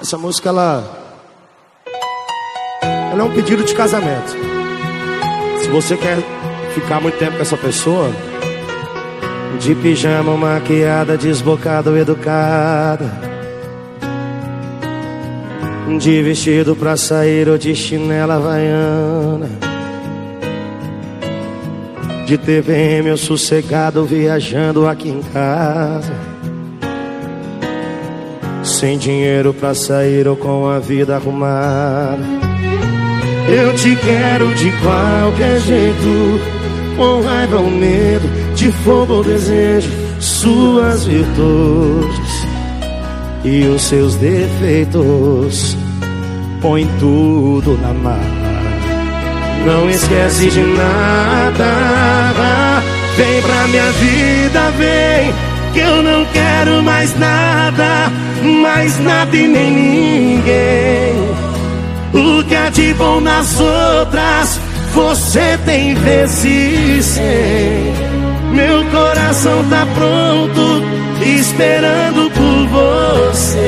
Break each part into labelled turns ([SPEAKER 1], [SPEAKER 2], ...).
[SPEAKER 1] Essa música ela ela é um pedido de casamento. Se você quer ficar muito tempo com essa pessoa, de pijama, maquiada, desbocada ou educada, de vestido pra sair ou de chinela havaiana, de TVM ou sossegado viajando aqui em casa. Sem dinheiro pra sair ou com a vida arrumada Eu te quero de qualquer jeito Com raiva ou medo, de fogo ou desejo Suas virtudes e os seus defeitos. Põe tudo na mala. Não esquece de nada. Vem pra minha vida, vem que eu não quero mais nada, mais nada e nem ninguém. O que é de bom nas outras, você tem vezes sem. Meu coração tá pronto, esperando por você.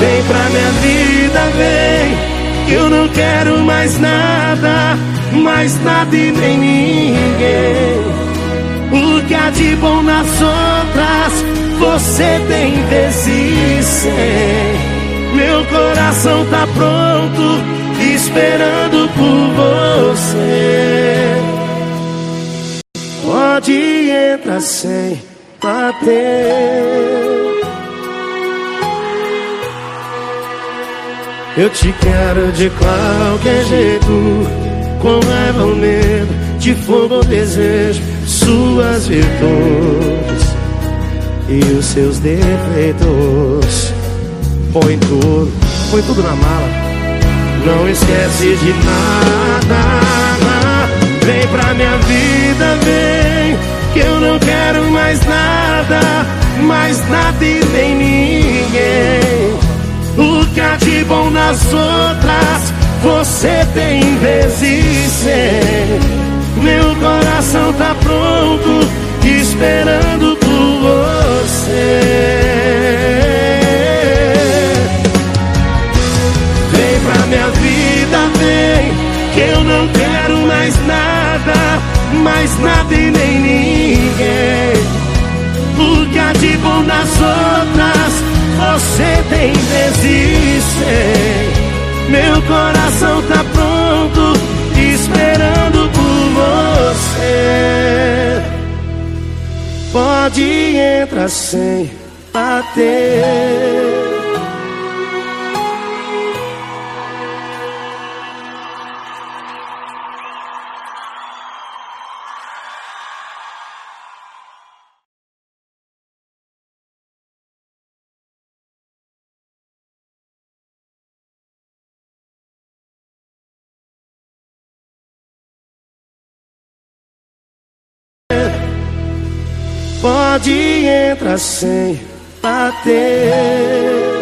[SPEAKER 1] Vem pra minha vida, vem, que eu não quero mais nada mais nada e nem ninguém. O que há de bom nas outras, você tem vezes sem. Meu coração tá pronto, esperando por você. Pode entrar sem bater. Eu te quero de qualquer jeito com raiva ou medo, de fogo ou desejo, suas virtudes e os seus defeitos. Põe tudo, põe tudo na mala, não esquece de nada. Vem pra minha vida, vem, que eu não quero mais nada, mais nada e nem ninguém. Você tem vezes. Meu coração tá pronto, esperando por você. Vem pra minha vida, vem, que eu não quero mais nada, mais nada e nem ninguém. Porque há de bom nas outras, você tem vezes. Meu coração tá pronto, esperando por você. Pode entrar sem bater. Pode entrar sem bater.